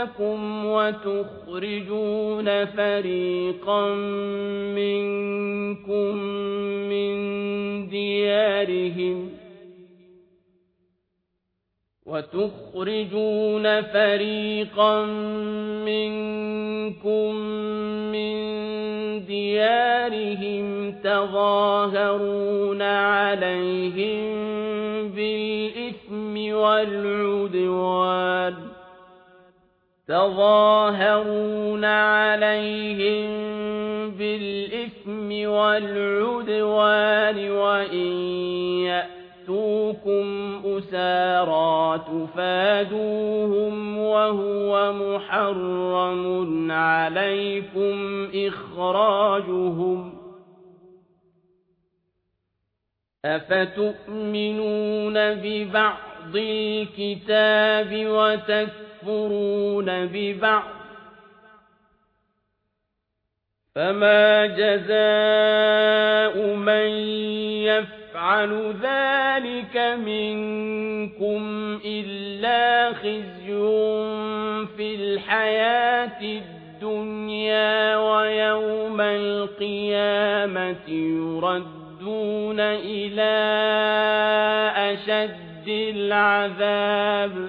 أنفسكم وتخرجون فريقا منكم من ديارهم وتخرجون فريقا منكم من ديارهم تظاهرون عليهم بالإثم والعدوان تظاهرون عليهم بالإثم والعدوان وإن يأتوكم أسارا تفادوهم وهو محرم عليكم إخراجهم أفتؤمنون ببعض الكتاب وتكفرون ببعض فما جزاء من يفعل ذلك منكم إلا خزي في الحياة الدنيا ويوم القيامة يردون إلى أشد العذاب